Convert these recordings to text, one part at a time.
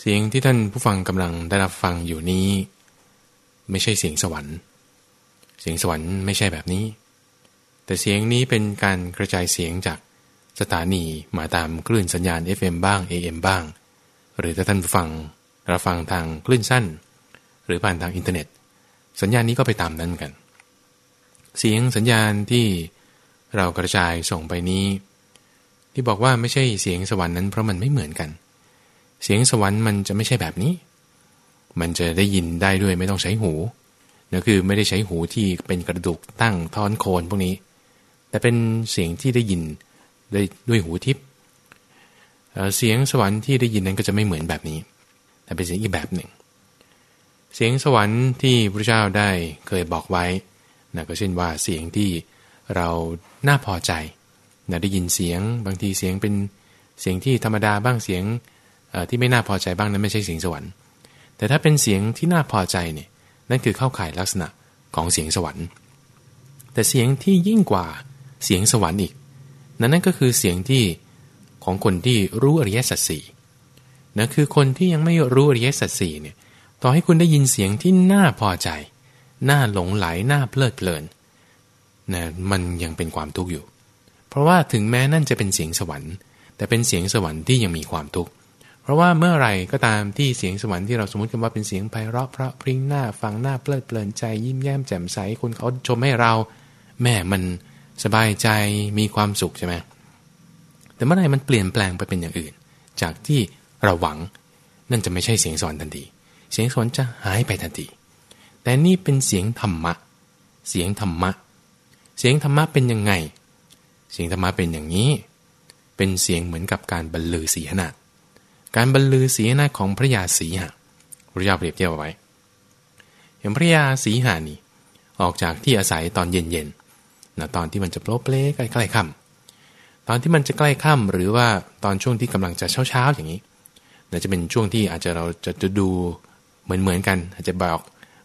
เสียงที่ท่านผู้ฟังกำลังได้รับฟังอยู่นี้ ไม่ใช่เสียงสวรรค์ เสียงสวรรค์ไม่ใช่แบบนี้ แต่เสียงนี้เป็นการกระจายเสียงจากสถานีมาตามคลื่นสัญญาณ FM บ้าง AM บ้าง หรือถ้าท่านฟังรับฟังทางคลื่นสั้น หรือผ่านทางอินเทอร์เน็ต สัญญาณนี้ก็ไปตามนั้นกัน เสียงสัญญาณที่เรากระจายส่งไปนี้ ที่บอกว่าไม่ใช่เสียงสวรรค์นั้นเพราะมันไม่เหมือนกัน เสียงสวรรค์มันจะไม่ใช่แบบนี้ มันจะได้ยินได้ด้วยไม่ต้องใช้หูนั่นคือไม่ได้ใช้หูที่เป็นกระดูกตั้งท้อนโคนพวกนี้ แต่เป็นเสียงที่ได้ยินได้ด้วยหูทิพย์เสียงสวรรค์ที่ได้ยินนั้นก็จะไม่เหมือนแบบนี้ แต่เป็นเสียงอีกแบบหนึ่ง เสียงสวรรค์ที่พระเจ้าได้เคยบอกไว้นะก็เช่นว่าเสียงที่เราน่าพอใจนะได้ยินเสียงบางทีเสียงเป็นเสียงที่ธรรมดาบ้างเสียง ที่ไม่น่าพอใจบ้างนั้นไม่ใช่เสียงสวรรค์ แต่ถ้าเป็นเสียงที่น่าพอใจเนี่ยนั่นคือเข้าข่ายลักษณะของเสียงสวรรค์ แต่เสียงที่ยิ่งกว่าเสียงสวรรค์อีก นั่นนั่นก็คือเสียงที่ของคนที่รู้อริยสัจสี่นั่นคือคนที่ยังไม่รู้อริยสัจสี่เนี่ยต่อให้คุณได้ยินเสียงที่น่าพอใจน่าหลงไหลน่าเพลิดเพลินนะมันยังเป็นความทุกข์อยู่ เพราะว่าถึงแม้นั่นจะเป็นเสียงสวรรค์ แต่เป็นเสียงสวรรค์ที่ยังมีความทุกข์ ราะว่าเมื่อไรก็ตามที่เสียงสวรรค์ที่เราสมมติกันว่าเป็นเสียงไพเราะเพราะพริ้งหน้าฟังหน้าเพลิดเพลินใจยิ้มแย้มแจ่มใสคนเขาชมให้เรา แม่มันสบายใจมีความสุขใช่ไหมแต่เมื่อไรมันเปลี่ยนแปลงไปเป็นอย่างอื่น จากที่เราหวังนั่นจะไม่ใช่เสียงสวรรค์ทันทีเสียงสวรรค์จะหายไปทันทีแต่นี่เป็นเสียงธรรมะ เสียงธรรมะ เสียงธรรมะเป็นยังไง เสียงธรรมะเป็นอย่างนี้ เป็นเสียงเหมือนกับการบรรลือสีหนา การบรรลือศีหน้าของพระยาสีหะพระเจ้าเปรียบเทียบเอาไว้อย่างพระยาสีหานี่ออกจากที่อาศัยตอนเย็นๆนะตอนที่มันจะโปรเปลใกล้ๆค่ำตอนที่มันจะใกล้ค่ำหรือว่าตอนช่วงที่กำลังจะเช้าๆอย่างนี้นะจะเป็นช่วงที่อาจจะเราจะจะดูเหมือนๆกัน อาจจะบอก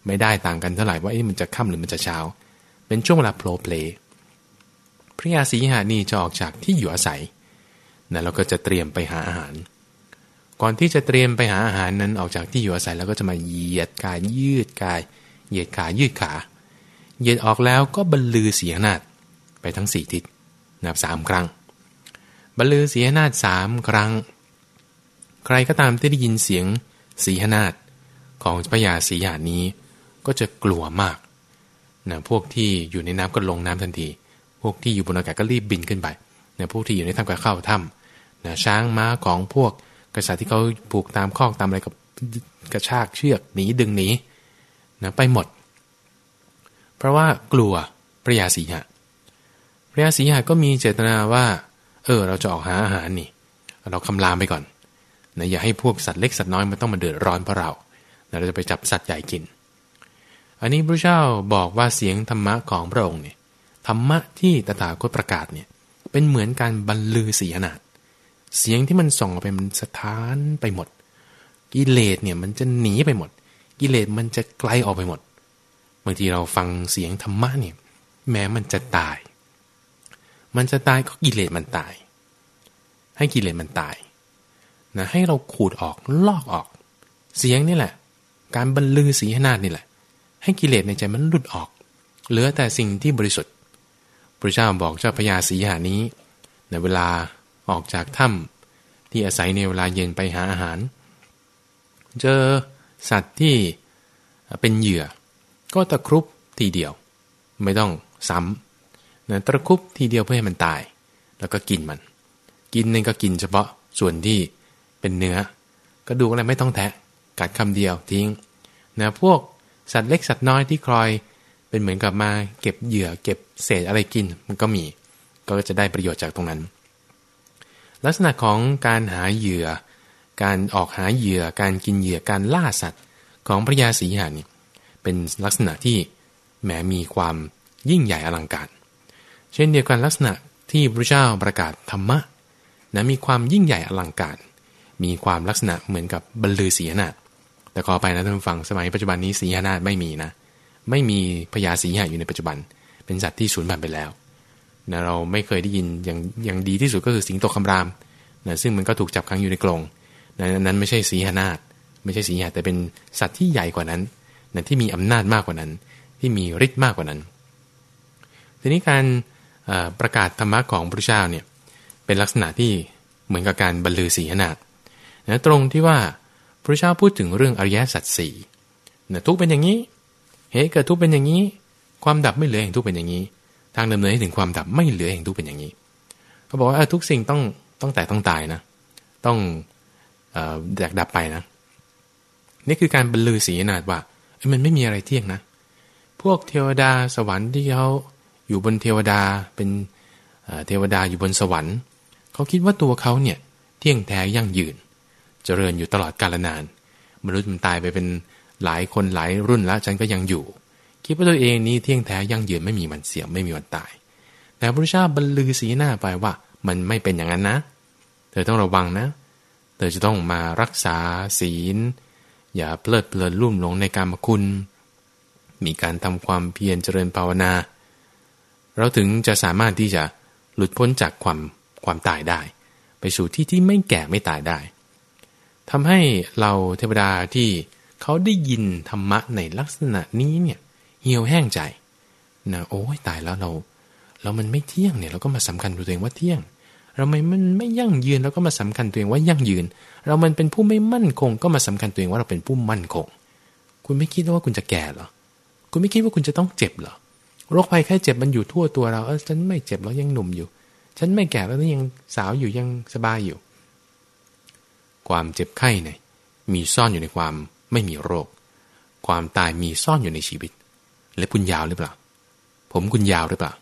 ไม่ได้ต่างกันเท่าไหร่ว่ามันจะค่ำหรือมันจะเช้า เป็นช่วงเวลาโปรเปลพระยาสีหานี่จะออกจากที่อยู่อาศัยนะแล้วก็จะเตรียมไปหาอาหาร ก่อนที่จะเตรียมไปหาอาหารนั้นออกจากที่อยู่อาศัยแล้วก็จะมาเหยียดกายยืดกาย เหยียดขายืดขา เหยียดออกแล้วก็บรรลือเสียนาฏไปทั้งสี่ทิศนับสามครั้ง บรรลือเสียนาฏสามครั้ง ใครก็ตามที่ได้ยินเสียงสีหนาฏของพระยาสีหานี้ก็จะกลัวมากนะพวกที่อยู่ในน้ำก็ลงน้ำทันที พวกที่อยู่บนอากาศก็รีบบินขึ้นไปนะพวกที่อยู่ในถ้ำก็เข้าถ้ำนะช้างม้าของพวก กษัตริย์ที่เขาผูกตามข้อตามอะไรกับกระชากเชือกหนีดึงหนีนะไปหมด เพราะว่ากลัวพระยาสีหะพระยาสีหะก็มีเจตนาว่า เออ เราจะออกหาอาหารนี่ เราคำรามไปก่อนนะอย่าให้พวกสัตว์เล็กสัตว์น้อยมันต้องมาเดือดร้อนเพราะเรานะเราจะไปจับสัตว์ใหญ่กิน อันนี้พระเจ้าบอกว่าเสียงธรรมะของพระองค์เนี่ยธรรมะที่ตถาคตประกาศเนี่ยเป็นเหมือนการบรรลือสีหนาด เสียงที่มันส่องออกไปมันสะท้านไปหมด กิเลสเนี่ยมันจะหนีไปหมด กิเลสมันจะไกลออกไปหมดบางทีเราฟังเสียงธรรมะเนี่ยแม้มันจะตาย มันจะตายก็กิเลสมันตาย ให้กิเลสมันตายนะให้เราขูดออกลอกออก เสียงนี่แหละ การบรรลือสีหนาดนี่แหละ ให้กิเลสในใจมันหลุดออก เหลือแต่สิ่งที่บริสุทธิ์พระเจ้าบอกเจ้าพญาสีหานี้ในเวลา ออกจากถ้ำที่อาศัยในเวลาเย็นไปหาอาหาร เจอสัตว์ที่เป็นเหยื่อ ก็ตะครุบทีเดียว ไม่ต้องซ้ำนะตะครุบทีเดียวเพื่อให้มันตาย แล้วก็กินมัน กินนั่นก็กินเฉพาะส่วนที่เป็นเนื้อกระดูกอะไรไม่ต้องแทะกัดคำเดียวทิ้งนะพวกสัตว์เล็กสัตว์น้อยที่คลอย เป็นเหมือนกับมาเก็บเหยื่อเก็บเศษอะไรกินมันก็มี ก็จะได้ประโยชน์จากตรงนั้น ลักษณะของการหาเหยื่อ การออกหาเหยื่อ การกินเหยื่อ การล่าสัตว์ของพระยาศรีหานี่เป็นลักษณะที่แม้มีความยิ่งใหญ่อลังการ เช่นเดียวกันลักษณะที่พระเจ้าประกาศธรรมะนะมีความยิ่งใหญ่อลังการ มีความลักษณะเหมือนกับบรรลือศีหนาแต่ขอไปนะท่านฟังสมัยปัจจุบันนี้สีหนาไม่มีนะ ไม่มีพญาสีหาอยู่ในปัจจุบัน เป็นสัตว์ที่สูญพันธุ์ไปแล้ว นะเราไม่เคยได้ยินอย่างอย่างดีที่สุดก็คือสิงโตคำรามนะซึ่งมันก็ถูกจับขังอยู่ในกรงนั้นไม่ใช่สีหนาฏไม่ใช่สีหาแต่เป็นสัตว์ที่ใหญ่กว่านั้นนะที่มีอำนาจมากกว่านั้น ที่มีฤทธิ์มากกว่านั้น ทีนี้การประกาศธรรมะของพระเจ้าเนี่ยเป็นลักษณะที่เหมือนกับการบรรลือสีหนาฏนะตรงที่ว่าพระเจ้าพูดถึงเรื่องอริยสัจสี่นะทุกเป็นอย่างนี้เหตุเกิดทุกเป็นอย่างนี้ ความดับไม่เหลือแห่งทุกเป็นอย่างนี้ ทางดำเนินให้ถึงความดับไม่เหลือแห่งทุกเป็นอย่างนี้เขาบอกว่าทุกสิ่งต้องต้องแต่ต้องตายนะ ต้องแตกดับไปนะ นี่คือการบรรลือสีนาดว่ามันไม่มีอะไรเที่ยงนะ พวกเทวดาสวรรค์ที่เขาอยู่บนเทวดาเป็นเทวดาอยู่บนสวรรค์เขาคิดว่าตัวเขาเนี่ยเที่ยงแท้ยั่งยืน เจริญอยู่ตลอดกาลนาน มนุษย์มันตายไปเป็นหลายคนหลายรุ่นแล้วฉันก็ยังอยู่ คิดว่าตัวเองนี้เที่ยงแท้ยั่งยืนไม่มีวันเสียไม่มีวันตาย แต่พระเจ้าบรรลือสีหน้าไปว่ามันไม่เป็นอย่างนั้นนะ เธอต้องระวังนะ เธอจะต้องมารักษาศีล อย่าเพลิดเพลินลุ่มหลงในการมคุณ มีการทำความเพียรเจริญภาวนา เราถึงจะสามารถที่จะหลุดพ้นจากความความตายได้ ไปสู่ที่ที่ไม่แก่ไม่ตายได้ทำให้เราเทวดาที่เขาได้ยินธรรมะในลักษณะนี้เนี่ยเเหี่ยวแห้งใจนะโอ้ยตายแล้วเรา เรามันไม่เที่ยงเนี่ยเราก็มาสำคัญตัวเองว่าเที่ยง เราไม่มันไม่ยั่งยืนเราก็มาสำคัญตัวเองว่ายั่งยืน เรามันเป็นผู้ไม่มั่นคง ก็มาสำคัญตัวเองว่าเราเป็นผู้มั่นคง คุณไม่คิดว่าคุณจะแก่หรอคุณไม่คิดว่าคุณจะต้องเจ็บหรอโรคภัยแค่เจ็บมันอยู่ทั่วตัวเราเออฉันไม่เจ็บแล้วยังหนุ่มอยู่ ฉันไม่แก่แล้วยังสาวอยู่ยังสบายอยู่ ความเจ็บไข้เนี่ยมีซ่อนอยู่ในความไม่มีโรค ความตายมีซ่อนอยู่ในชีวิต เล็บคุณยาวหรือเปล่า ผมคุณยาวหรือเปล่า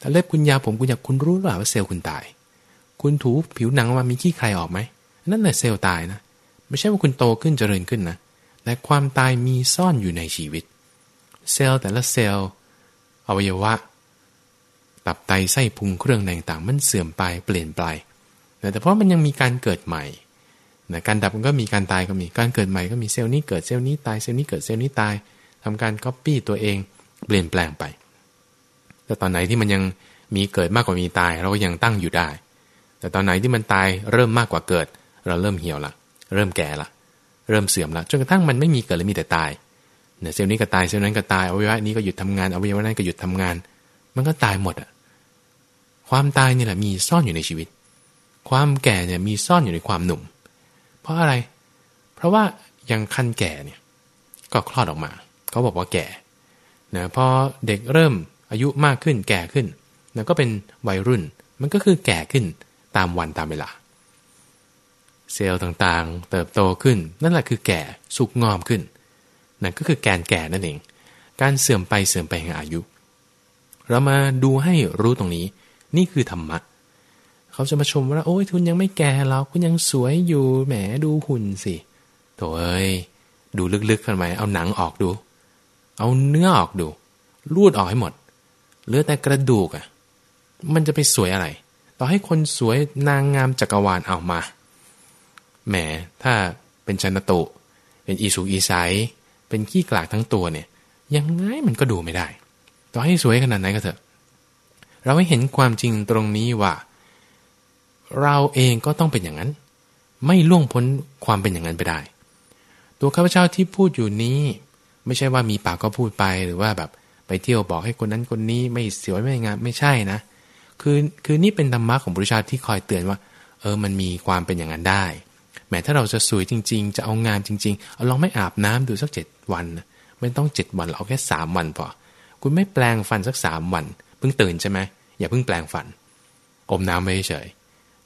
ถ้าเล็บคุณยาวผมคุณอยากคุณรู้หรือเปล่าว่าเซลล์คุณตาย คุณถูผิวหนังออกมามีขี้ใครออกไหม นั่นแหละเซลล์ตายนะ ไม่ใช่ว่าคุณโตขึ้นเจริญขึ้นนะ แต่ความตายมีซ่อนอยู่ในชีวิต เซลล์แต่ละเซลล์อวัยวะ ตับไตไส้พุงเครื่องในต่างมันเสื่อมไปเปลี่ยนไป แต่เพราะมันยังมีการเกิดใหม่นะการดับมันก็มีการตายก็มี การเกิดใหม่ก็มีเซลล์นี้เกิดเซลล์นี้ตายเซลล์นี้เกิดเซลล์นี้ตาย ทำการก๊อปปี้ตัวเองเปลี่ยนแปลงไป แต่ตอนไหนที่มันยังมีเกิดมากกว่ามีตาย เราก็ยังตั้งอยู่ได้ แต่ตอนไหนที่มันตายเริ่มมากกว่าเกิด เราเริ่มเหี่ยวละ เริ่มแก่ละ เริ่มเสื่อมละจนกระทั่งมันไม่มีเกิดและมีแต่ตายเนี่ยเซลล์นี้ก็ตายเซลล์นั้นก็ตายอวัยวะนี้ก็หยุดทำงานอวัยวะนั้นก็หยุดทำงาน มันก็ตายหมดอะความตายนี่แหละมีซ่อนอยู่ในชีวิต ความแก่เนี่ยมีซ่อนอยู่ในความหนุ่ม เพราะอะไร เพราะว่ายังคันแก่เนี่ยก็คลอดออกมา เขาบอกว่าแก่นะพอเด็กเริ่มอายุมากขึ้นแก่ขึ้นแล้วก็เป็นวัยรุ่นมันก็คือแก่ขึ้นตามวันตามเวลา เซลล์ต่างๆ เติบโตขึ้น นั่นแหละคือแก่สุกงอมขึ้นนั่นก็คือแกนแก่นั่นเอง การเสื่อมไปเสื่อมไปแห่งอายุ เรามาดูให้รู้ตรงนี้ นี่คือธรรมะเขาจะมาชมว่าโอ้ยทุนยังไม่แก่เราคุณยังสวยอยู่แหมดูหุ่นสิโถเอ้ยดูลึกๆกันไหมเอาหนังออกดู เอาเนื้อออกดูรูดออกให้หมด เหลือแต่กระดูกอะ่ะ มันจะไปสวยอะไร ต่อให้คนสวยนางงามจักรวาลเอามา แหม ถ้าเป็นชันตุ เป็นอีสุอีไซเป็นขี้กลากทั้งตัวเนี่ย ยังไงมันก็ดูไม่ได้ ต่อให้สวยขนาดไหนก็เถอะ เราให้เห็นความจริงตรงนี้ว่า เราเองก็ต้องเป็นอย่างนั้น ไม่ล่วงพ้นความเป็นอย่างนั้นไปได้ ตัวข้าพเจ้าที่พูดอยู่นี้ ไม่ใช่ว่ามีปากก็พูดไปหรือว่าแบบไปเที่ยวบอกให้คนนั้นคนนี้ไม่สวยไม่งามไม่ใช่นะ คือคือนี่เป็นธรรมะของบริษัทที่คอยเตือนว่า เออมันมีความเป็นอย่างนั้นได้แม้ถ้าเราจะสวยจริง ๆ จะเอางามจริงๆเอาลองไม่อาบน้ำดูสักเจ็ดวัน ไม่ต้องเจ็ดวันเอาแค่สามวันพอคุณไม่แปลงฟันสักสามวันเพิ่งตื่นใช่ไหมอย่าเพิ่งแปลงฟัน อมน้ำไม่เฉย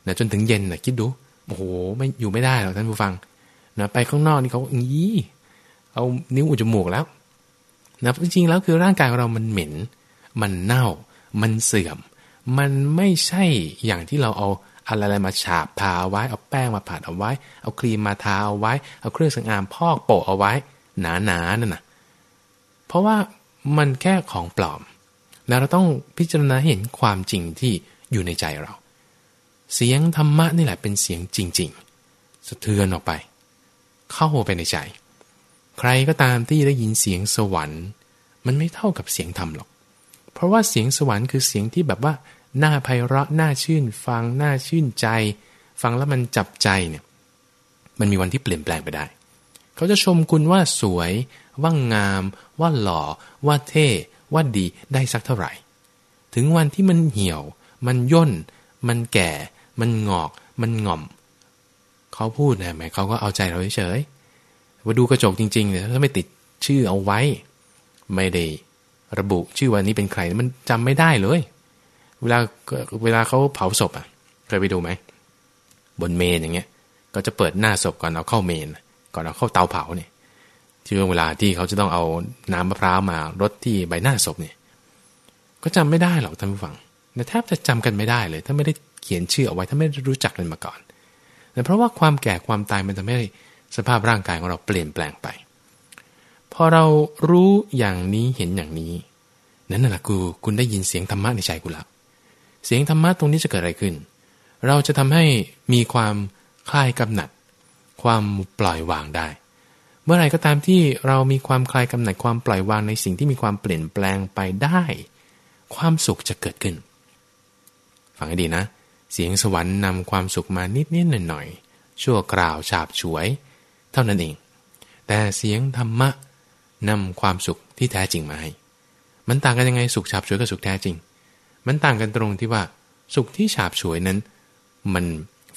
นะจนถึงเย็นนะคิดดูโอ้โหไม่อยู่ไม่ได้หรอกท่านผู้ฟังนะไปข้างนอกนี่เขาอี เอานิ้วอุจจมูกแล้วนะจริงๆแล้วคือร่างกายของเรามันเหม็น มันเน่า มันเสื่อม มันไม่ใช่อย่างที่เราเอาอะไรมาฉาบทาเอาไว้ เอาแป้งมาผัดเอาไว้ เอาครีมมาทาเอาไว้ เอาเครื่องสำอางพอกโปะเอาไว้ หนาๆนั่นนะเพราะว่ามันแค่ของปลอม แล้วเราต้องพิจารณาเห็นความจริงที่อยู่ในใจเรา เสียงธรรมะนี่แหละเป็นเสียงจริง ๆ สะเทือนออกไป เข้าไปในใจ ใครก็ตามที่ได้ยินเสียงสวรรค์ มันไม่เท่ากับเสียงธรรมหรอก เพราะว่าเสียงสวรรค์คือเสียงที่แบบว่าน่าไพเราะน่าชื่น ฟังน่าชื่นใจ ฟังแล้วมันจับใจเนี่ยมันมีวันที่เปลี่ยนแปลงไปได้ เขาจะชมคุณว่าสวย ว่างงาม ว่าหล่อ ว่าเท่ ว่าดีได้สักเท่าไหร่ ถึงวันที่มันเหี่ยว มันย่น มันแก่ มันงอก มันง่อม เขาพูดนะหมายเขาก็เอาใจเราเฉย ๆมาดูกระจกจริงๆเนี่ยถ้าไม่ติดชื่อเอาไว้ ไม่ได้ระบุชื่อวันนี้เป็นใครมันจำไม่ได้เลย เวลาเวลาเขาเผาศพอะเคยไปดูไหมบนเมนอย่างเงี้ย ก็จะเปิดหน้าศพก่อนเอาเข้าเมน ก่อนเอาเข้าเตาเผาเนี่ยช่วงเวลาที่เขาจะต้องเอาน้ำมะพร้าวมารดที่ใบหน้าศพเนี่ย ก็จำไม่ได้หรอกท่านผู้ฟังแต่แทบจะจำกันไม่ได้เลย ถ้าไม่ได้เขียนชื่อเอาไว้ถ้าไม่ได้รู้จักกันมาก่อนแต่เพราะว่าความแก่ความตายมันทำให้ สภาพร่างกายของเราเปลี่ยนแปลงไป พอเรารู้อย่างนี้เห็นอย่างนี้ นั่นแหละกูคุณได้ยินเสียงธรรมะในใจกูแล้วเสียงธรรมะตรงนี้จะเกิดอะไรขึ้น เราจะทำให้มีความคลายกำหนัด ความปล่อยวางได้ เมื่อไรก็ตามที่เรามีความคลายกำหนัดความปล่อยวางในสิ่งที่มีความเปลี่ยนแปลงไปได้ ความสุขจะเกิดขึ้น ฟังให้ดีนะ เสียงสวรรค์นำความสุขมานิดนิดหน่อยหน่อยชั่วคราวฉาบฉวย เท่านั้นเอง แต่เสียงธรรมะนำความสุขที่แท้จริงมาให้ มันต่างกันยังไงสุขฉาบฉวยกับสุขแท้จริง มันต่างกันตรงที่ว่า สุขที่ฉาบฉวยนั้น มัน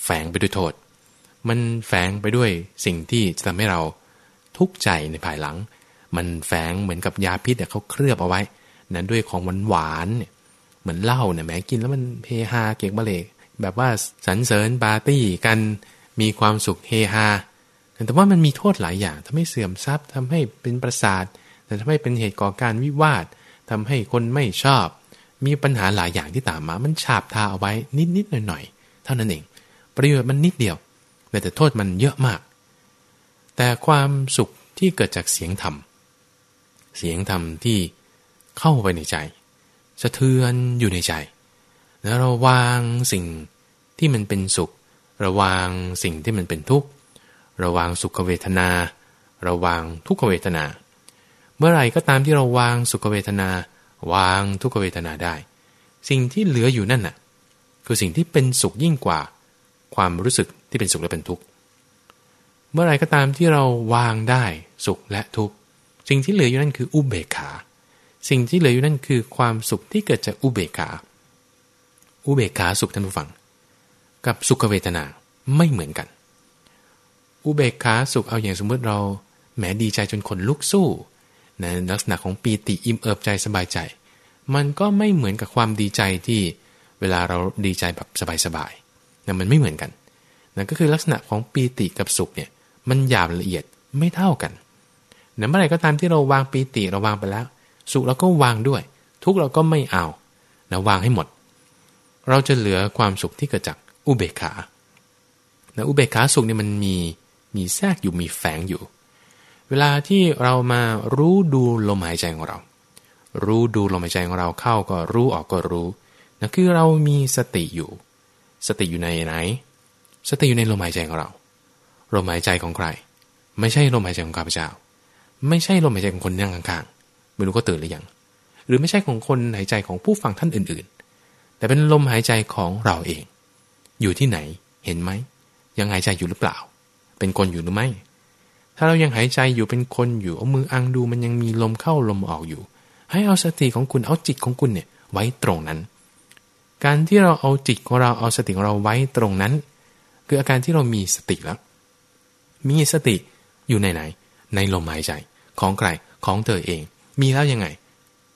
แฝงไปด้วยโทษ มันแฝงไปด้วยสิ่งที่จะทำให้เราทุกข์ใจในภายหลัง มันแฝงเหมือนกับยาพิษเขาเคลือบเอาไว้ นั้นด้วยของหวานหวานเนี่ยเหมือนเหล้าเนี่ยแม้กินแล้วมันเฮฮาเกกบะเลกแบบว่าสันเสริญปาร์ตี้กันมีความสุขเฮฮา แต่ว่ามันมีโทษหลายอย่างทำให้เสื่อมทรัพย์ทำให้เป็นประสาท แต่ทำให้เป็นเหตุก่อการวิวาททำให้คนไม่ชอบ มีปัญหาหลายอย่างที่ตามมา มันฉาบทาเอาไว้นิดๆหน่อยๆ เท่านั้นเอง ประโยชน์มันนิดเดียว แต่โทษมันเยอะมาก แต่ความสุขที่เกิดจากเสียงธรรม เสียงธรรมที่เข้าไปในใจ สะเทือนอยู่ในใจ แล้วเราวางสิ่งที่มันเป็นสุข ระวางสิ่งที่มันเป็นทุกข์ ระวางสุขเวทนา ระวางทุกขเวทนา เมื่อไหร่ก็ตามที่เราวางสุขเวทนา วางทุกขเวทนาได้ สิ่งที่เหลืออยู่นั่นน่ะ คือสิ่งที่เป็นสุขยิ่งกว่า ความรู้สึกที่เป็นสุขและเป็นทุกข์เมื่อไหร่ก็ตามที่เราวางได้สุขและทุกข์สิ่งที่เหลืออยู่นั่นคืออุเบกขา สิ่งที่เหลืออยู่นั่นคือความสุขที่เกิดจากอุเบกขา อุเบกขาสุขท่านผู้ฟัง กับสุขเวทนาไม่เหมือนกัน อุเบกขาสุขเอาอย่างสมมติเราแหมดีใจจนขนลุกสู้ในลักษณะของปีติอิ่มเอิบใจสบายใจ มันก็ไม่เหมือนกับความดีใจที่เวลาเราดีใจแบบสบายๆนะมันไม่เหมือนกันนั่นก็คือลักษณะของปีติกับสุขเนี่ยมันหยาบละเอียดไม่เท่ากันนะเมื่อไหร่ก็ตามที่เราวางปีติเราวางไปแล้ว สุขเราก็วางด้วย ทุกเราก็ไม่เอานะวางให้หมด เราจะเหลือความสุขที่เกิดจากอุเบกขานะอุเบกขาสุขเนี่ยมันมี มีแทรกอยู่มีแฝงอยู่ เวลาที่เรามารู้ดูลมหายใจของเรา รู้ดูลมหายใจของเราเข้าก็รู้ออกก็รู้นั่นคือเรามีสติอยู่ สติอยู่ในไหน สติอยู่ในลมหายใจของเรา ลมหายใจของใคร ไม่ใช่ลมหายใจของข้าพเจ้า ไม่ใช่ลมหายใจของคนนั่งข้างๆไม่รู้ก็ตื่นหรือยัง หรือไม่ใช่ของคนหายใจของผู้ฟังท่านอื่นๆ แต่เป็นลมหายใจของเราเอง อยู่ที่ไหน เห็นไหม ยังหายใจอยู่หรือเปล่า เป็นคนอยู่หรือไม่ ถ้าเรายังหายใจอยู่เป็นคนอยู่เอามืออังดูมันยังมีลมเข้าลมออกอยู่ ให้เอาสติของคุณเอาจิตของคุณเนี่ยไว้ตรงนั้น การที่เราเอาจิตของเราเอาสติของเราไว้ตรงนั้น คืออาการที่เรามีสติแล้ว มีสติอยู่ในไหน ในลมหายใจของใครของเธอเอง มีแล้วยังไง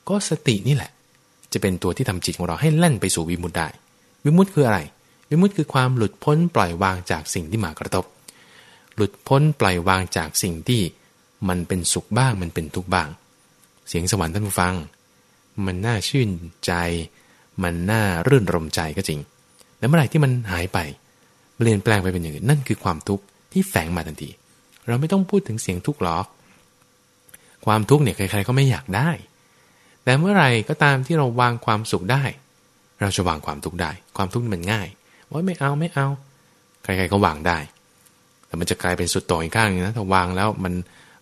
ก็สตินี่แหละ จะเป็นตัวที่ทำจิตของเราให้แล่นไปสู่วิมุตได้ วิมุตคืออะไร วิมุตคือความหลุดพ้นปล่อยวางจากสิ่งที่มากระทบ หลุดพ้นปล่อยวางจากสิ่งที่มันเป็นสุขบ้างมันเป็นทุกข์บ้าง เสียงสวรรค์ท่านผู้ฟัง มันน่าชื่นใจ มันน่ารื่นรมใจก็จริง แล้วเมื่อไหร่ที่มันหายไปเปลี่ยนแปลงไปเป็นอย่างอื่นนั่นคือความทุกข์ที่แฝงมาทันที เราไม่ต้องพูดถึงเสียงทุกข์หรอก ความทุกข์เนี่ยใครๆก็ไม่อยากได้ แต่เมื่อไหร่ก็ตามที่เราวางความสุขได้ เราจะวางความทุกข์ได้ ความทุกข์มันง่าย ว่าไม่เอาไม่เอา ใครๆก็วางได้ แต่มันจะกลายเป็นสุดโต่งอีกข้างนึงนะถ้าวางแล้วมัน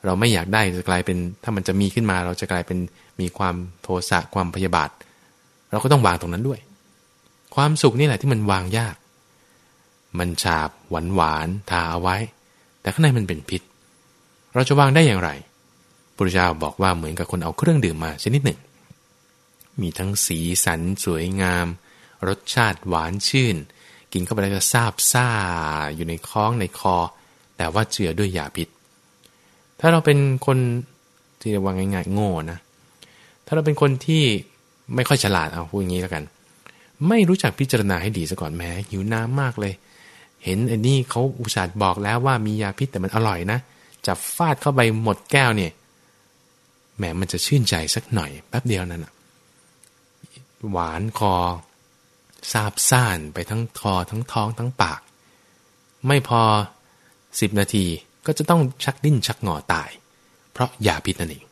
เราไม่อยากได้จะกลายเป็น ถ้ามันจะมีขึ้นมาเราจะกลายเป็นมีความโทสะความพยาบาท เราก็ต้องวางตรงนั้นด้วย ความสุขนี่แหละที่มันวางยาก มันฉาบหวานหวานทาเอาไว้ แต่ข้างในมันเป็นพิษ เราจะวางได้อย่างไรพระเจ้าบอกว่าเหมือนกับคนเอาเครื่องดื่มมาชนิดหนึ่ง มีทั้งสีสันสวยงาม รสชาติหวานชื่น กินเข้าไปแล้วก็ซาบซ่าอยู่ในค้องในคอ แต่ว่าเจือด้วยยาพิษ ถ้าเราเป็นคนที่จะวางง่ายๆโง่นะ ถ้าเราเป็นคนที่ไม่ค่อยฉลาดเอาพูดอย่างนี้แล้วกัน ไม่รู้จักพิจารณาให้ดีซะก่อนแม้หิวน้ำมากเลย เห็นไอันนี้เขาอุตส่าห์บอกแล้วว่ามียาพิษแต่มันอร่อยนะจับฟาดเข้าไปหมดแก้วเนี่ยแหมมันจะชื่นใจสักหน่อยแป๊บเดียวนั่นอะหวานคอ ซาบซ่านไปทั้งคอทั้งท้องทั้งปาก ไม่พอสิบนาทีก็จะต้องชักดิ้นชักงอตาย เพราะยาพิษนั่นเอง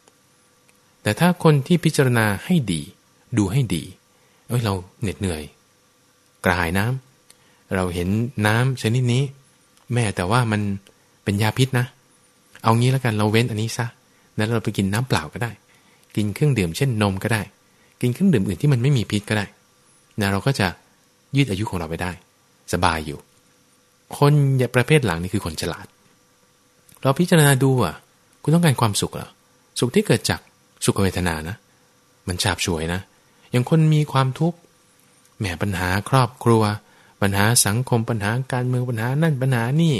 แต่ถ้าคนที่พิจารณาให้ดี ดูให้ดี เอ้ยเราเหน็ดเหนื่อย กระหายน้ำเราเห็นน้ำชนิดนี้ แม่แต่ว่ามันเป็นยาพิษนะ เอางี้แล้วกันเราเว้นอันนี้ซะแล้วเราไปกินน้ำเปล่าก็ได้ กินเครื่องดื่มเช่นนมก็ได้ กินเครื่องดื่มอื่นที่มันไม่มีพิษก็ได้นะเราก็จะ ยืดอายุของเราไปได้ สบายอยู่ คนอย่าประเภทหลังนี่คือคนฉลาด เราพิจารณาดูอะ คุณต้องการความสุขเหรอสุขที่เกิดจากสุขเวทนานะ มันฉาบฉวยนะ อย่างคนมีความทุกข์แหมปัญหาครอบครัว ปัญหาสังคมปัญหาการเมืองปัญหานั่นปัญหานี่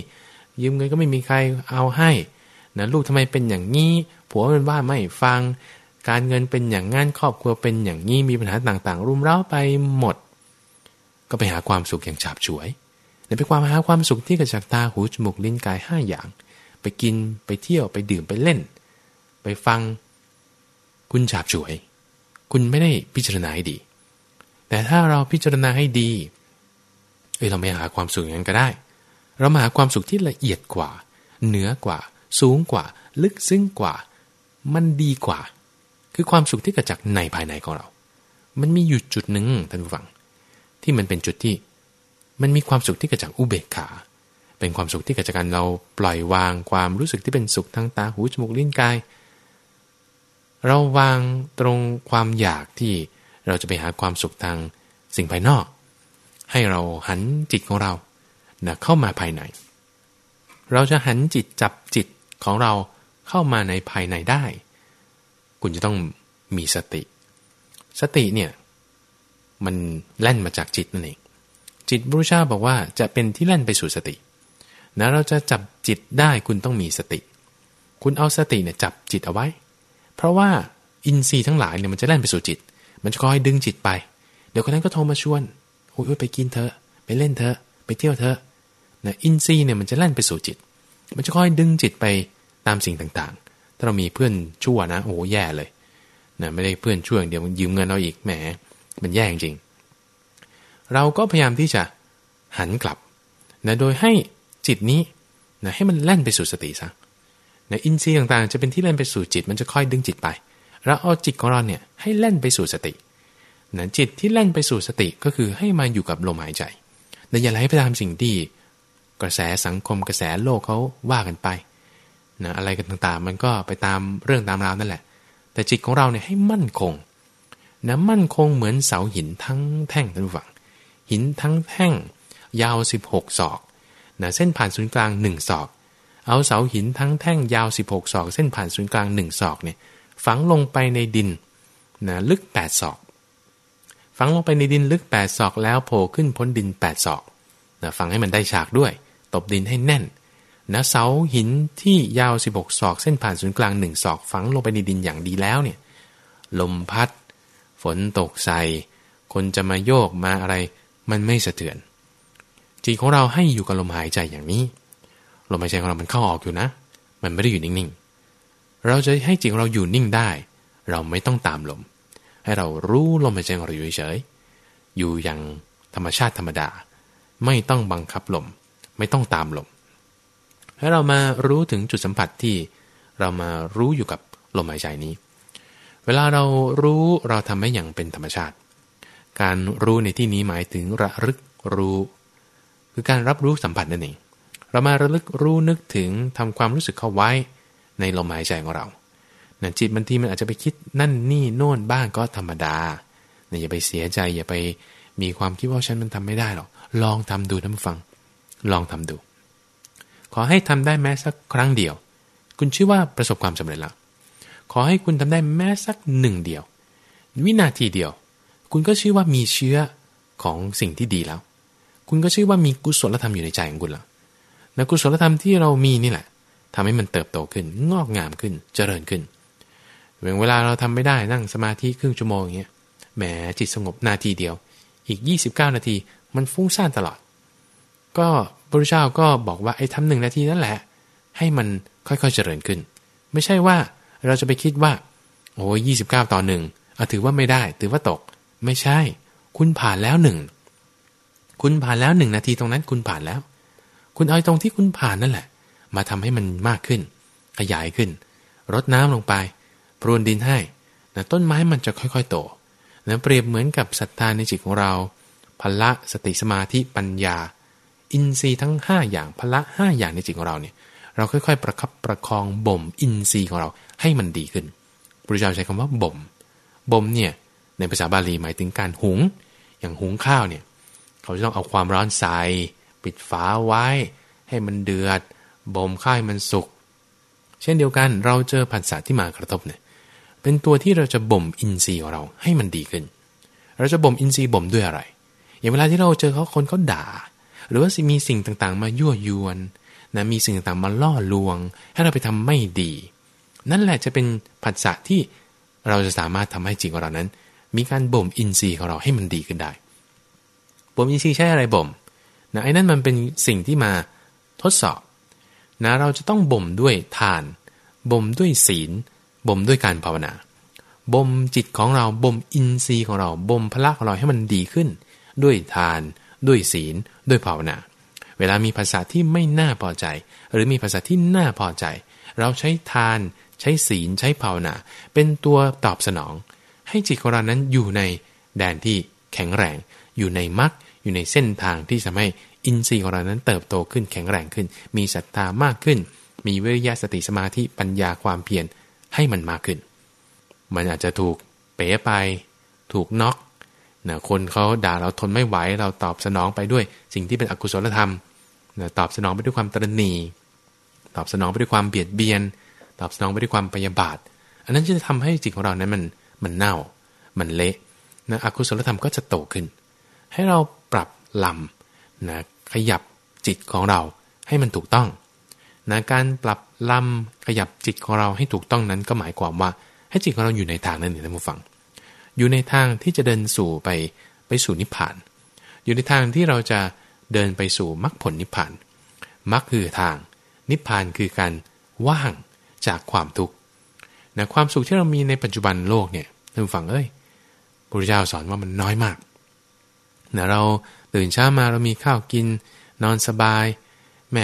ยืมเงินก็ไม่มีใครเอาให้นะลูกทำไมเป็นอย่างนี้ผัวมันว่าไม่ฟัง การเงินเป็นอย่างงั้นครอบครัวเป็นอย่างนี้มีปัญหาต่างๆ รุมเร้าไปหมด ก็ไปหาความสุขอย่างฉาบฉวยไปความหาความสุขที่เกิดจากตาหูจมูกลิ้นกายห้าอย่าง ไปกินไปเที่ยวไปดื่มไปเล่น ไปฟัง คุณฉาบฉวย คุณไม่ได้พิจารณาให้ดี แต่ถ้าเราพิจารณาให้ดีเอ้ยเราไม่หาความสุขอย่างนั้นก็ได้ เรามาหาความสุขที่ละเอียดกว่า เหนือกว่า สูงกว่า ลึกซึ้งกว่า มันดีกว่า คือความสุขที่เกิดจากในภายในของเรา มันมีอยู่จุดหนึ่งท่านผู้ฟัง ที่มันเป็นจุดที่ มันมีความสุขที่เกิดจากอุเบกขา เป็นความสุขที่เกิดจากการเราปล่อยวางความรู้สึกที่เป็นสุขทางตาหูจมูกลิ้นกาย เราวางตรงความอยากที่เราจะไปหาความสุขทางสิ่งภายนอก ให้เราหันจิตของเรานะเข้ามาภายใน เราจะหันจิตจับจิตของเราเข้ามาในภายในได้ คุณจะต้องมีสติ สติเนี่ย มันแล่นมาจากจิตนั่นเองจิตบรุชาบอกว่าจะเป็นที่แล่นไปสู่สตินะเราจะจับจิตได้คุณต้องมีสติ คุณเอาสติเนี่ยจับจิตเอาไว้ เพราะว่าอินทรีย์ทั้งหลายเนี่ยมันจะแล่นไปสู่จิต มันจะคอยดึงจิตไป เดี๋ยวคนนั้นก็โทรมาชวนโอ้ยไปกินเถอะ ไปเล่นเถอะไปเที่ยวเถอะนะอินทรีย์เนี่ยมันจะแล่นไปสู่จิต มันจะคอยดึงจิตไปตามสิ่งต่างๆ ถ้าเรามีเพื่อนชั่วนะโอ้แย่เลยนะไม่ได้เพื่อนชั่วอย่างเดียวมันยืมเงินเราอีกแหม มันแย่จริง เราก็พยายามที่จะหันกลับนะโดยให้จิตนี้นะให้มันแล่นไปสู่สติซะนะอินทรีย์ต่างๆ จะเป็นที่แล่นไปสู่จิต มันจะค่อยดึงจิตไป เราเอาจิตของเราเนี่ยให้แล่นไปสู่สตินะจิตที่แล่นไปสู่สติก็คือให้มาอยู่กับลมหายใจแต่อย่าไหลไปตามสิ่งที่กระแสสังคมกระแสโลกเขาว่ากันไปนะอะไรกันต่างๆ มันก็ไปตามเรื่องตามราวนั่นแหละ แต่จิตของเราเนี่ยให้มั่นคง นะมั่นคงเหมือนเสาหินทั้งแท่งท่านผู้ฟัง หินทั้งแท่ง ยาว 16 ศอกนะเส้นผ่านศูนย์กลาง 1 ศอก เอาเสาหินทั้งแท่งยาว 16 ศอก เส้นผ่านศูนย์กลาง 1 ศอกเนี่ยฝังลงไปในดินนะลึก 8 ศอก ฝังลงไปในดินลึก 8 ศอกแล้วโผล่ขึ้นพ้นดิน 8 ศอกนะฝังให้มันได้ฉากด้วย ตบดินให้แน่นนะเสาหินที่ยาว 16 ศอก เส้นผ่านศูนย์กลาง 1 ศอก ฝังลงไปในดินอย่างดีแล้วเนี่ยลมพัด ฝนตกใส่คนจะมาโยกมาอะไร มันไม่สะเทือน จิตของเราให้อยู่กับลมหายใจอย่างนี้ ลมหายใจของเรามันเข้าออกอยู่นะ มันไม่ได้อยู่นิ่งๆ เราจะให้จิตของเราอยู่นิ่งได้ เราไม่ต้องตามลม ให้เรารู้ลมหายใจของเราอยู่เฉยๆอยู่อย่างธรรมชาติธรรมดา ไม่ต้องบังคับลม ไม่ต้องตามลมให้เรามารู้ถึงจุดสัมผัสที่เรามารู้อยู่กับลมหายใจนี้ เวลาเรารู้เราทำให้อย่างเป็นธรรมชาติ การรู้ในที่นี้หมายถึงระลึกรู้ คือการรับรู้สัมผัสนั่นเองเรามาระลึกรู้นึกถึงทำความรู้สึกเข้าไว้ในลมหายใจของเรานะจิตบางทีมันอาจจะไปคิดนั่นนี่โน่นบ้างก็ธรรมดานะอย่าไปเสียใจอย่าไปมีความคิดว่าฉันมันทำไม่ได้หรอกลองทำดูท่านฟัง ลองทำดู ขอให้ทำได้แม้สักครั้งเดียว คุณชื่อว่าประสบความสำเร็จแล้ว ขอให้คุณทำได้แม้สักหนึ่งเดียว วินาทีเดียว คุณก็ชื่อว่ามีเชื้อของสิ่งที่ดีแล้ว คุณก็ชื่อว่ามีกุศลธรรมอยู่ในใจของคุณแล้วและกุศลธรรมที่เรามีนี่แหละทำให้มันเติบโตขึ้น งอกงามขึ้น เจริญขึ้นเวลาเราทำไม่ได้นั่งสมาธิครึ่งชั่วโมงอย่างเงี้ย แหมจิตสงบนาทีเดียว อีก 29 นาที มันฟุ้งซ่านตลอด ก็พระพุทธเจ้าก็บอกว่าไอ้ทำหนึ่งนาทีนั่นแหละ ให้มันค่อยๆเจริญขึ้น ไม่ใช่ว่า เราจะไปคิดว่า โอ้ยี่สิบเก้าต่อหนึ่งเอาถือว่าไม่ได้ ถือว่าตก ไม่ใช่ คุณผ่านแล้วหนึ่งคุณผ่านแล้วหนึ่งนาทีตรงนั้นคุณผ่านแล้ว คุณเอาตรงที่คุณผ่านนั่นแหละ มาทำให้มันมากขึ้น ขยายขึ้น รดน้ำลงไปพรวนดินให้นะต้นไม้มันจะค่อยๆโตนะเปรียบเหมือนกับศรัทธาในจิตของเราพละสติสมาธิปัญญา อินทรีย์ทั้ง 5 อย่างพละห้าอย่างในจิตของเราเนี่ย เราค่อยๆ ประคับประคองบ่มอินทรีย์ของเราให้มันดีขึ้นพระเจ้าใช้คำว่าบ่ม บ่มเนี่ยในภาษาบาลีหมายถึงการหุง อย่างหุงข้าวเนี่ยเขาจะต้องเอาความร้อนใส่ปิดฝาไว้ ให้มันเดือดบ่มข้าวให้มันสุก เช่นเดียวกันเราเจอผัสสะที่มากระทบเนี่ยเป็นตัวที่เราจะบ่มอินทรีย์ของเราให้มันดีขึ้น เราจะบ่มอินทรีย์บ่มด้วยอะไร อย่างเวลาที่เราเจอเขาคนเขาด่า หรือว่ามีสิ่งต่างๆ มายั่วยวน นะมีสิ่งต่างๆมาล่อลวง ให้เราไปทำไม่ดี นั่นแหละจะเป็นผัสสะที่เราจะสามารถทำให้จิตของเรานั้น มีการบ่มอินทรีย์ของเราให้มันดีขึ้นได้บ่มอินทรีย์ใช้อะไรบ่มนะไอ้นั่นมันเป็นสิ่งที่มาทดสอบนะเราจะต้องบ่มด้วยทานบ่มด้วยศีลบ่มด้วยการภาวนาบ่มจิตของเราบ่มอินทรีย์ของเราบ่มพละของเราให้มันดีขึ้น ด้วยทาน ด้วยศีล ด้วยภาวนา เวลามีภาษาที่ไม่น่าพอใจ หรือมีภาษาที่น่าพอใจ เราใช้ทาน ใช้ศีล ใช้ภาวนา เป็นตัวตอบสนอง ให้จิตของเรานั้นอยู่ในแดนที่แข็งแรง อยู่ในมรรคอยู่ในเส้นทางที่ทำให้อินทรีย์ของเรานั้นเติบโตขึ้นแข็งแรงขึ้น มีศรัทธามากขึ้น มีวิริยะสติสมาธิปัญญาความเพียรให้มันมากขึ้น มันอาจจะถูกเป๋ไป ถูกน็อก นะคนเขาด่าเราทนไม่ไหว เราตอบสนองไปด้วย สิ่งที่เป็นอกุศลธรรมนะตอบสนองไปด้วยความตรณีตอบสนองไปด้วยความเบียดเบียน ตอบสนองไปด้วยความพยาบาท อันนั้นจะทำให้จิตของเรานั้นมันมันเน่า มันเละนะอกุศลธรรมก็จะโตขึ้น ให้เราปรับลำนะขยับจิตของเราให้มันถูกต้องนะการปรับลำขยับจิตของเราให้ถูกต้องนั้นก็หมายความว่า ให้จิตของเราอยู่ในทางนั้นท่านผู้ฟัง อยู่ในทางที่จะเดินสู่ไปไปสู่นิพพาน อยู่ในทางที่เราจะเดินไปสู่มรรคผลนิพพานมรรคคือทาง นิพพานคือการว่างจากความทุกข์นะความสุขที่เรามีในปัจจุบันโลกเนี่ยท่านฟังเอ้ยพระพุทธเจ้าสอนว่ามันน้อยมากนะเราตื่นเช้ามาเรามีข้าวกิน นอนสบายแหม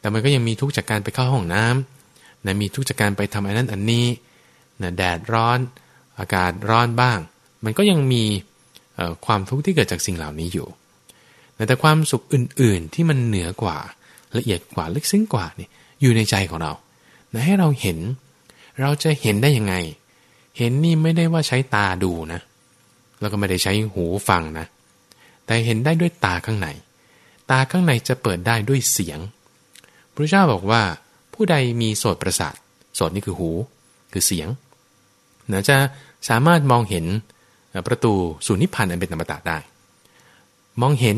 แต่มันก็ยังมีทุกข์จากการไปเข้าห้องน้ำนะมีทุกข์จากการไปทำอันนั้นอันนี้นะแดดร้อน อากาศร้อนบ้าง มันก็ยังมีความทุกข์ที่เกิดจากสิ่งเหล่านี้อยู่ แต่ความสุขอื่น ๆ ที่มันเหนือกว่าละเอียดกว่าลึกซึ้งกว่านี่อยู่ในใจของเรานให้เราเห็น เราจะเห็นได้ยังไง เห็นนี่ไม่ได้ว่าใช้ตาดูนะ แล้วก็ไม่ได้ใช้หูฟังนะ แต่เห็นได้ด้วยตาข้างใน ตาข้างในจะเปิดได้ด้วยเสียง พระเจ้าบอกว่าผู้ใดมีโสตประสาทโสตนี่คือหู คือเสียงนะจะ สามารถมองเห็นประตูสู่นิพพานอันเป็นอมตะได้ มองเห็น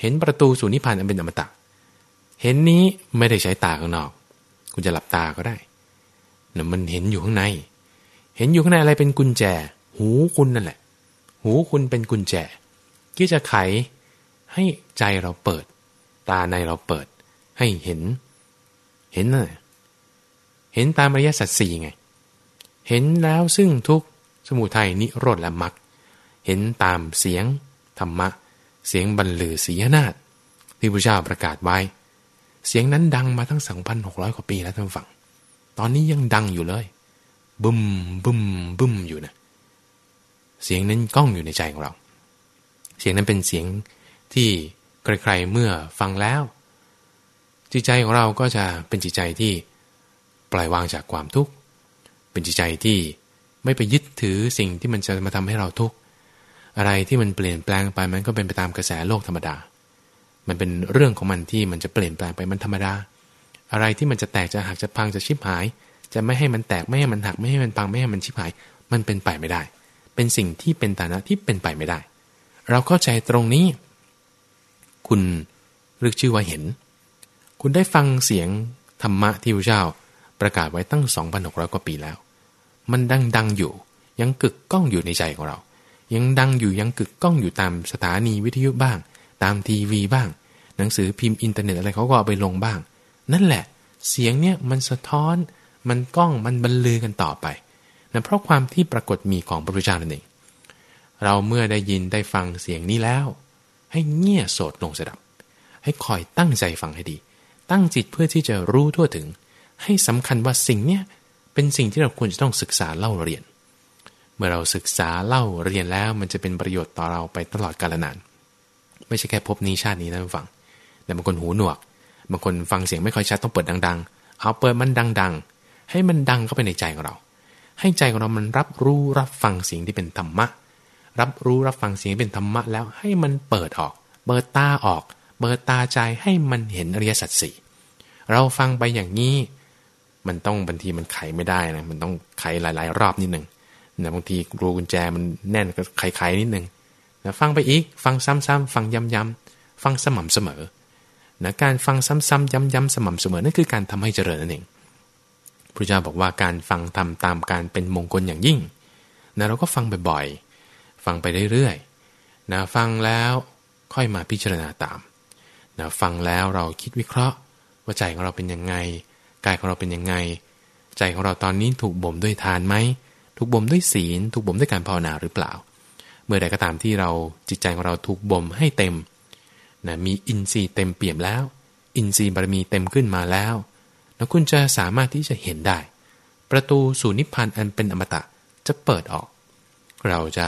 เห็นประตูสู่นิพพานอันเป็นอมตะ เห็นนี้ไม่ได้ใช้ตาข้างนอก คุณจะหลับตาก็ได้นะมันเห็นอยู่ข้างใน เห็นอยู่ข้างในอะไรเป็นกุญแจ หูคุณนั่นแหละ หูคุณเป็นกุญแจ ที่จะไขให้ใจเราเปิด ตาในเราเปิด ให้เห็น เห็นน่ะเห็นตามอริยสัจสี่ไง เห็นแล้วซึ่งทุกสมุทัยนิโรธและมรรคเห็นตามเสียงธรรมะ เสียงบรรลือสีนาฏที่พระเจ้าประกาศไว้ เสียงนั้นดังมาทั้งสองพันหกร้อยกว่าปีแล้วท่านฟัง ตอนนี้ยังดังอยู่เลย บึมบึมบึมอยู่นะเสียงนั้นก้องอยู่ในใจของเรา เสียงนั้นเป็นเสียงที่ใครๆเมื่อฟังแล้ว จิตใจของเราก็จะเป็นจิตใจที่ปล่อยวางจากความทุกข์ เป็นจิตใจที่ไม่ไปยึดถือสิ่งที่มันจะมาทำให้เราทุกข์อะไรที่มันเปลี่ยนแปลงไปมันก็เป็นไปตามกระแสโลกธรรมดา มันเป็นเรื่องของมันที่มันจะเปลี่ยนแปลงไปมันธรรมดา อะไรที่มันจะแตกจะหักจะพังจะชิบหาย จะไม่ให้มันแตกไม่ให้มันหักไม่ให้มันพังไม่ให้มันชิบหาย มันเป็นไปไม่ได้ เป็นสิ่งที่เป็นฐานะที่เป็นไปไม่ได้ เราเข้าใจตรงนี้ คุณเรียกชื่อว่าเห็น คุณได้ฟังเสียงธรรมะที่พระเจ้าประกาศไว้ตั้ง 2,600 กว่าปีแล้ว มันดังดังอยู่ ยังกึกก้องอยู่ในใจของเรา ยังดังอยู่ยังกึกก้องอยู่ตามสถานีวิทยุบ้าง ตามทีวีบ้าง หนังสือพิมพ์อินเทอร์เน็ตอะไรเขาก็เอาไปลงบ้าง นั่นแหละ เสียงเนี่ยมันสะท้อน มันก้องมันบรรลือกันต่อไปนะเพราะความที่ปรากฏมีของพระพุทธเจ้านั่นเองเราเมื่อได้ยินได้ฟังเสียงนี้แล้ว ให้เงี่ยโสดลงสดับ ให้คอยตั้งใจฟังให้ดี ตั้งจิตเพื่อที่จะรู้ทั่วถึง ให้สำคัญว่าสิ่งเนี้ย เป็นสิ่งที่เราควรจะต้องศึกษาเล่าเรียน เมื่อเราศึกษาเล่าเรียนแล้วมันจะเป็นประโยชน์ต่อเราไปตลอดกาลนาน ไม่ใช่แค่พบนี้ชาตินี้นะฟัง แต่บางคนหูหนวก บางคนฟังเสียงไม่ค่อยชัดต้องเปิดดัง ๆ เอาเปิดมันดัง ๆ ให้มันดังเข้าไปในใจของเรา ให้ใจของเรามันรับรู้รับฟังเสียงที่เป็นธรรมะ รับรู้รับฟังเสียงที่เป็นธรรมะแล้วให้มันเปิดออก เปิดตาออก เปิดตาใจให้มันเห็นอริยสัจสี่เราฟังไปอย่างนี้ มันต้องบางทีมันไขไม่ได้นะมันต้องไขหลาย ๆ รอบนิดหนึ่งนะบางทีรูกุญแจมันแน่นก็ไขๆนิดหนึ่งนะฟังไปอีก ฟังซ้ำๆฟังย้ำๆฟังสม่ำเสมอนะการฟังซ้ำๆย้ำๆสม่ำเสมอนั่นคือการทำให้เจริญนั่นเองพระเจ้าบอกว่าการฟังทำตามการเป็นมงคลอย่างยิ่งนะเราก็ฟังบ่อยๆ ฟังไปเรื่อยๆนะฟังแล้วค่อยมาพิจารณาตามนะฟังแล้วเราคิดวิเคราะห์ ว่าใจของเราเป็นยังไง กายของเราเป็นยังไง ใจของเราตอนนี้ถูกบ่มด้วยทานไหมถูกบ่มด้วยศีล ถูกบ่มด้วยการภาวนาหรือเปล่า เมื่อใดก็ตามที่เราจิตใจของเราถูกบ่มให้เต็มนะมีอินทรีย์เต็มเปี่ยมแล้ว อินทรีย์บารมีเต็มขึ้นมาแล้วแล้วคุณจะสามารถที่จะเห็นได้ ประตูสู่นิพพานอันเป็นอมตะจะเปิดออก เราจะ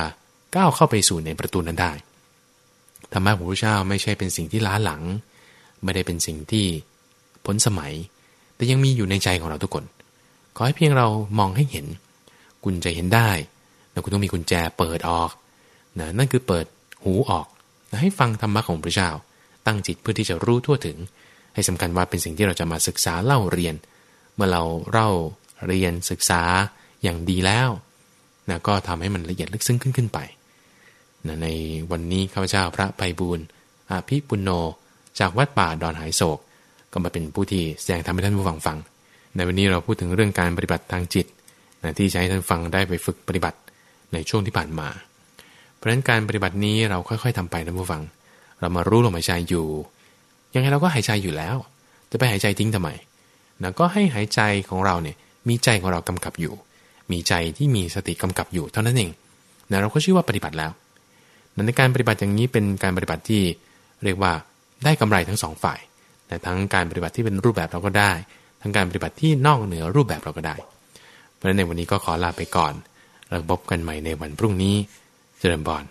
ก้าวเข้าไปสู่ในประตูนั้นได้ธรรมะของพระเจ้าไม่ใช่เป็นสิ่งที่ล้าหลัง ไม่ได้เป็นสิ่งที่พ้นสมัย แต่ยังมีอยู่ในใจของเราทุกคน ขอให้เพียงเรามองให้เห็น คุณจะเห็นได้แล้วคุณต้องมีกุญแจเปิดออกนะนั่นคือเปิดหูออกนะให้ฟังธรรมะของพระเจ้า ตั้งจิตเพื่อที่จะรู้ทั่วถึง ให้สำคัญว่าเป็นสิ่งที่เราจะมาศึกษาเล่าเรียน เมื่อเราเล่าเรียนศึกษาอย่างดีแล้วนะก็ทำให้มันละเอียดลึกซึ้งขึ้นขึ้นไปนะในวันนี้ข้าพเจ้าพระไพบูลอภิปุโญจากวัดป่าดอนหายโศก ก็มาเป็นผู้ที่แสดงทำให้ท่านผู้ฟังฟัง ในวันนี้เราพูดถึงเรื่องการปฏิบัติทางจิตนะที่ใช้ท่านฟังได้ไปฝึกปฏิบัติในช่วงที่ผ่านมา เพราะฉะนั้นการปฏิบัตินี้เราค่อยๆทำไปท่านผู้ฟัง เรามารู้ลมหายใจอยู่ ยังไงเราก็หายใจอยู่แล้ว จะไปหายใจทิ้งทำไมนะก็ให้หายใจของเราเนี่ยมีใจของเรากำกับอยู่ มีใจที่มีสติกำกับอยู่เท่านั้นเองนะเราก็ชื่อว่าปฏิบัติแล้วในการปฏิบัติอย่างนี้เป็นการปฏิบัติที่เรียกว่าได้กำไรทั้งสองฝ่าย แต่ทั้งการปฏิบัติที่เป็นรูปแบบเราก็ได้ ทั้งการปฏิบัติที่นอกเหนือรูปแบบเราก็ได้ เพราะฉะนั้นในวันนี้ก็ขอลาไปก่อนเราพบกันใหม่ในวันพรุ่งนี้เจริญบอน